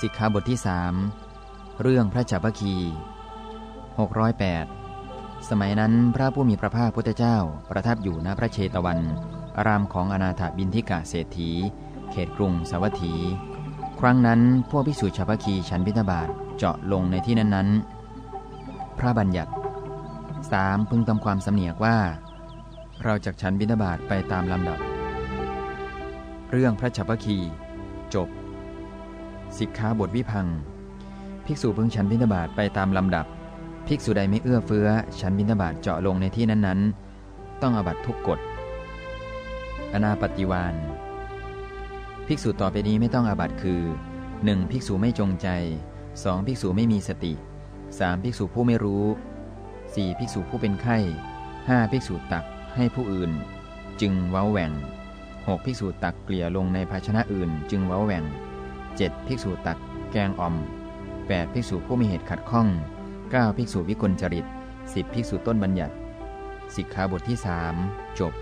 สิกขาบทที่สเรื่องพระจัพพคี 608 สมัยนั้นพระผู้มีพระภาคพุทธเจ้า ประทับอยู่ณพระเชตวัน อารามของอนาถบินทิกะเศรษฐี เขตกรุงสวัตถี ครั้งนั้นพวกภิกษุชาวพคีฉันบิณฑบาตเจาะลงในที่นั้นๆ พระบัญญัติ 3. พึงทำความสำเนียกว่า เราจากฉันบิณฑบาตไปตามลำดับ เรื่องพระชัพพคี จบ สิกขาบทวิพัง ภิกษุพึงฉันบิณฑบาตไปตามลำดับ ภิกษุใดไม่เอื้อเฟื้อ ฉันบิณฑบาตเจาะลงในที่นั้นๆ ต้องอบัตทุกกฎ อนาปฏิวานภิกษุต่อไปนี้ไม่ต้องอาบัตคือ 1. ภิกษุไม่จงใจ 2. ภิกษุไม่มีสติ 3. ภิกษุผู้ไม่รู้ 4. ภิกษุผู้เป็นไข้ 5. ภิกษุตักให้ผู้อื่น จึงเว้าแหว่ง 6. ภิกษุตักเกลี่ยลงในภาชนะอื่น จึงเว้าแหว่ง 7. ภิกษุตักแกงอ่อม 8. ภิกษุผู้มีเหตุขัดข้อง 9. ภิกษุวิกลจริต 10. ภิกษุต้นบัญญัติ สิกขาบทที่ 3 จบ